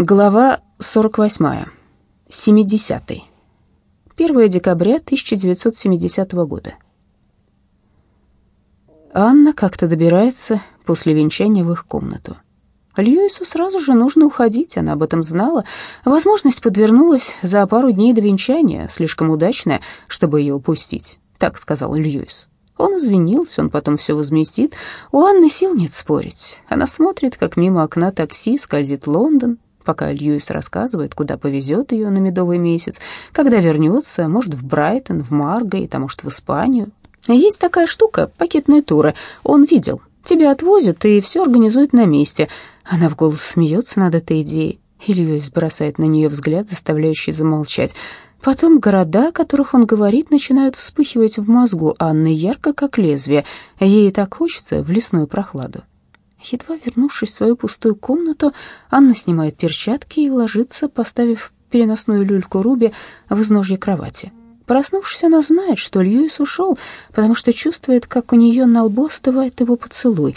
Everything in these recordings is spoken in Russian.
Глава 48. 70. 1 декабря 1970 года. Анна как-то добирается после венчания в их комнату. Льюису сразу же нужно уходить, она об этом знала. Возможность подвернулась за пару дней до венчания, слишком удачная, чтобы ее упустить, так сказал Льюис. Он извинился, он потом все возместит. У Анны сил нет спорить. Она смотрит, как мимо окна такси скользит Лондон, пока Льюис рассказывает, куда повезет ее на медовый месяц, когда вернется, может, в Брайтон, в Марго, а может, в Испанию. Есть такая штука, пакетные туры. Он видел. Тебя отвозят и все организуют на месте. Она в голос смеется над этой идеей. И Льюис бросает на нее взгляд, заставляющий замолчать. Потом города, о которых он говорит, начинают вспыхивать в мозгу Анны ярко, как лезвие. Ей так хочется в лесную прохладу. Едва вернувшись в свою пустую комнату, Анна снимает перчатки и ложится, поставив переносную люльку Руби в изножье кровати. Проснувшись, она знает, что Льюис ушел, потому что чувствует, как у нее на лбу остывает его поцелуй.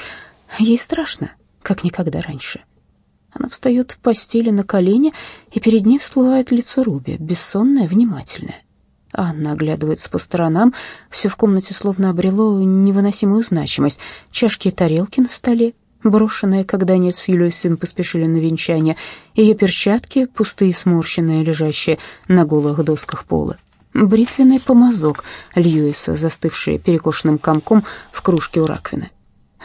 Ей страшно, как никогда раньше. Она встает в постели на колени, и перед ней всплывает лицо Руби, бессонное, внимательное. Анна оглядывается по сторонам, все в комнате словно обрело невыносимую значимость. Чашки и тарелки на столе, брошенная, когда нет с Юлиусом поспешили на венчание, ее перчатки, пустые сморщенные, лежащие на голых досках пола, бритвенный помазок Льюиса, застывший перекошенным комком в кружке у раковины.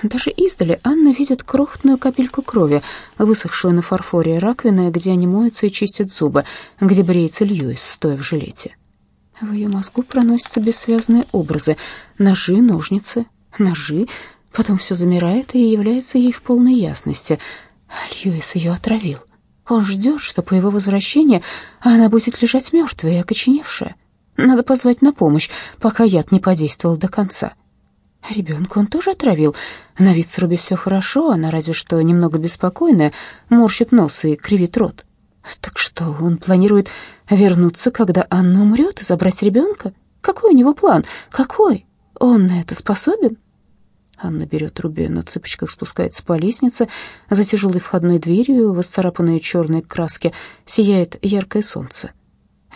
Даже издали Анна видит крохотную капельку крови, высохшую на фарфоре раковины, где они моются и чистят зубы, где бреется Льюис, стоя в жилете. В ее мозгу проносятся бессвязные образы. Ножи, ножницы, ножи, Потом все замирает и является ей в полной ясности. Льюис ее отравил. Он ждет, что по его возвращении она будет лежать мертвая и окоченевшая. Надо позвать на помощь, пока яд не подействовал до конца. Ребенка он тоже отравил. На вид с Руби все хорошо, она разве что немного беспокойная, морщит нос и кривит рот. Так что, он планирует вернуться, когда Анна умрет, и забрать ребенка? Какой у него план? Какой? Он на это способен? Анна берет Руби на цыпочках, спускается по лестнице. За тяжелой входной дверью, восцарапанной черной краски, сияет яркое солнце.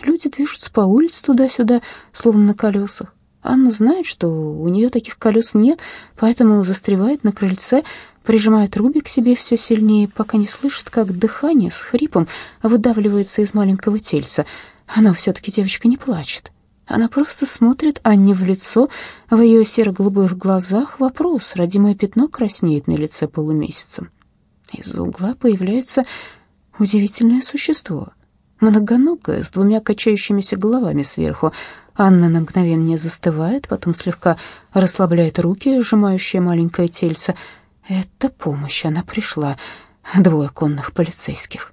Люди движутся по улице туда-сюда, словно на колесах. Анна знает, что у нее таких колес нет, поэтому застревает на крыльце, прижимает Руби к себе все сильнее, пока не слышит, как дыхание с хрипом выдавливается из маленького тельца. Она все-таки девочка не плачет. Она просто смотрит Анне в лицо, в ее серо-голубых глазах вопрос, родимое пятно краснеет на лице полумесяцем. Из-за угла появляется удивительное существо, многоногое, с двумя качающимися головами сверху. Анна на мгновение застывает, потом слегка расслабляет руки, сжимающие маленькое тельце. Это помощь, она пришла. Двое конных полицейских.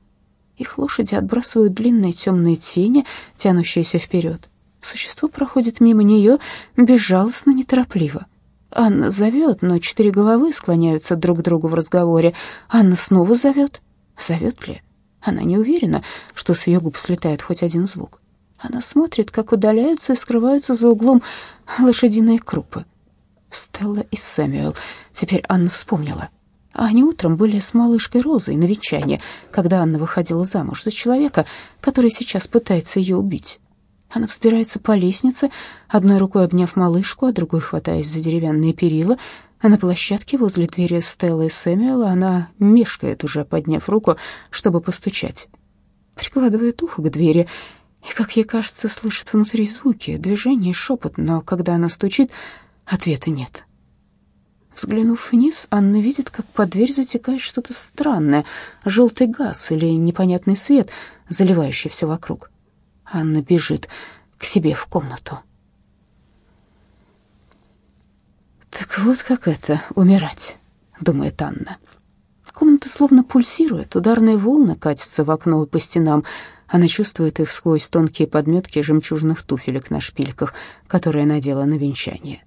Их лошади отбрасывают длинные темные тени, тянущиеся вперед. Существо проходит мимо нее безжалостно, неторопливо. Анна зовет, но четыре головы склоняются друг к другу в разговоре. Анна снова зовет. Зовет ли? Она не уверена, что с ее губ слетает хоть один звук. Она смотрит, как удаляются и скрываются за углом лошадиные крупы. Стелла и Сэмюэл. Теперь Анна вспомнила. Они утром были с малышкой Розой на венчании, когда Анна выходила замуж за человека, который сейчас пытается ее убить. Она взбирается по лестнице, одной рукой обняв малышку, а другой хватаясь за деревянные перила. А на площадке возле двери Стеллы и Сэмюэла она мешкает, уже подняв руку, чтобы постучать. Прикладывает ухо к двери и, как ей кажется, слышит внутри звуки, движение и шепот, но когда она стучит, ответа нет. Взглянув вниз, Анна видит, как под дверь затекает что-то странное, желтый газ или непонятный свет, заливающий все вокруг. Анна бежит к себе в комнату. «Так вот как это — умирать», — думает Анна. Комната словно пульсирует, ударные волны катятся в окно и по стенам. Она чувствует их сквозь тонкие подметки жемчужных туфелек на шпильках, которые надела на венчание.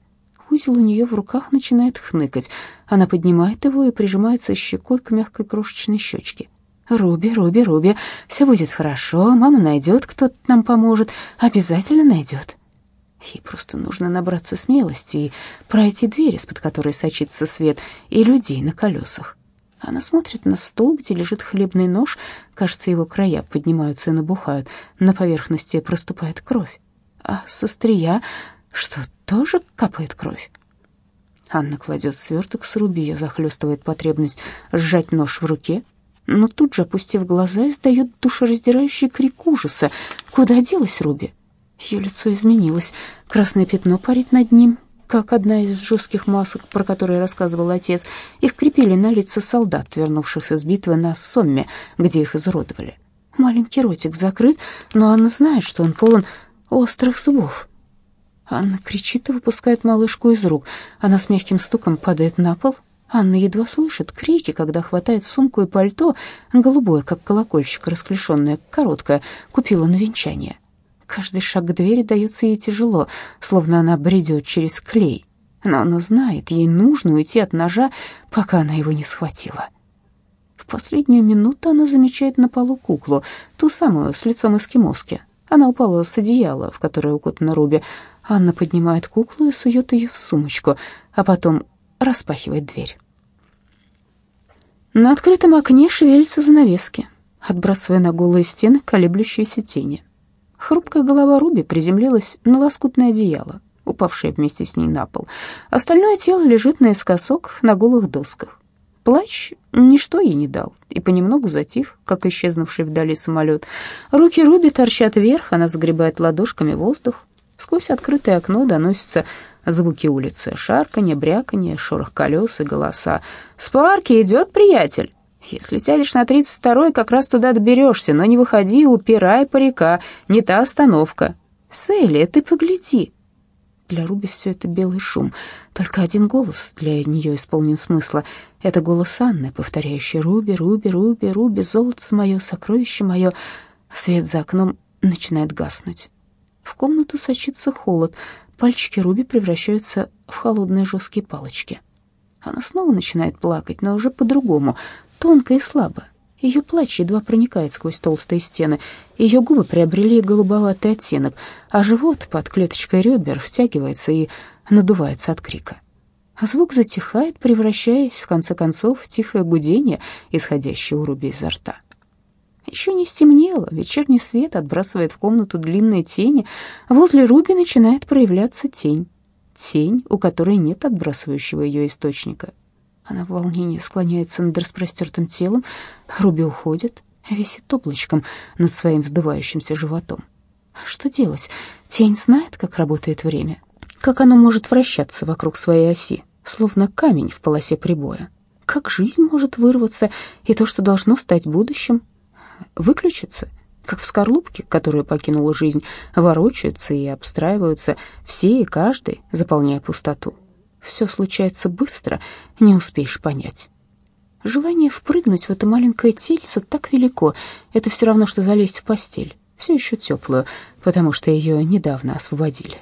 Узел у нее в руках начинает хныкать. Она поднимает его и прижимается щекой к мягкой крошечной щечке. «Руби, Руби, Руби, все будет хорошо, мама найдет, кто нам поможет, обязательно найдет». Ей просто нужно набраться смелости и пройти дверь, из-под которой сочится свет, и людей на колесах. Она смотрит на стол, где лежит хлебный нож. Кажется, его края поднимаются и набухают. На поверхности проступает кровь. А со острия, что, тоже капает кровь? Анна кладет сверток с Руби, ее захлестывает потребность сжать нож в руке, но тут же, опустив глаза, издает душераздирающий крик ужаса. Куда делась Руби? Ее лицо изменилось, красное пятно парит над ним, как одна из жестких масок, про которые рассказывал отец. Их крепили на лица солдат, вернувшихся с битвы на Сомме, где их изуродовали. Маленький ротик закрыт, но Анна знает, что он полон острых зубов. Анна кричит и выпускает малышку из рук. Она с мягким стуком падает на пол. Анна едва слышит крики, когда хватает сумку и пальто, голубое, как колокольчик, расклешенное, короткое, купила на венчание. Каждый шаг к двери дается ей тяжело, словно она бредет через клей. Но она знает, ей нужно уйти от ножа, пока она его не схватила. В последнюю минуту она замечает на полу куклу, ту самую с лицом эскимоски. Она упала с одеяла, в которое укутана Руби. Анна поднимает куклу и сует ее в сумочку, а потом распахивает дверь. На открытом окне шевелятся занавески, отбрасывая на голые стены колеблющиеся тени. Хрупкая голова Руби приземлилась на лоскутное одеяло, упавшее вместе с ней на пол. Остальное тело лежит наискосок на голых досках. Плач ничто ей не дал, и понемногу затих, как исчезнувший вдали самолет. Руки Руби торчат вверх, она загребает ладошками воздух. Сквозь открытое окно доносятся звуки улицы, шарканье, бряканье, шорох колес и голоса. «С парки идет приятель!» «Если сядешь на тридцать второй, как раз туда доберешься, но не выходи, упирай парика, не та остановка». «Селия, ты погляди!» Для Руби все это белый шум. Только один голос для нее исполнен смысла. Это голос Анны, повторяющий «Руби, Руби, Руби, Руби, золото мое, сокровище мое». Свет за окном начинает гаснуть. В комнату сочится холод. Пальчики Руби превращаются в холодные жесткие палочки. Она снова начинает плакать, но уже по-другому, тонко и слабо. Ее плач едва проникает сквозь толстые стены. Ее губы приобрели голубоватый оттенок, а живот под клеточкой ребер втягивается и надувается от крика. Звук затихает, превращаясь, в конце концов, в тихое гудение, исходящее у Руби изо рта. Еще не стемнело, вечерний свет отбрасывает в комнату длинные тени. Возле Руби начинает проявляться тень. Тень, у которой нет отбрасывающего ее источника. Она в волнении склоняется над распростертым телом. Руби уходит, висит облачком над своим вздувающимся животом. Что делать? Тень знает, как работает время, как оно может вращаться вокруг своей оси, словно камень в полосе прибоя. Как жизнь может вырваться, и то, что должно стать будущим, выключиться, как в скорлупке, которую покинула жизнь, ворочаются и обстраиваются все и каждый, заполняя пустоту. Все случается быстро, не успеешь понять. Желание впрыгнуть в это маленькое тельце так велико. Это все равно, что залезть в постель, все еще теплую, потому что ее недавно освободили.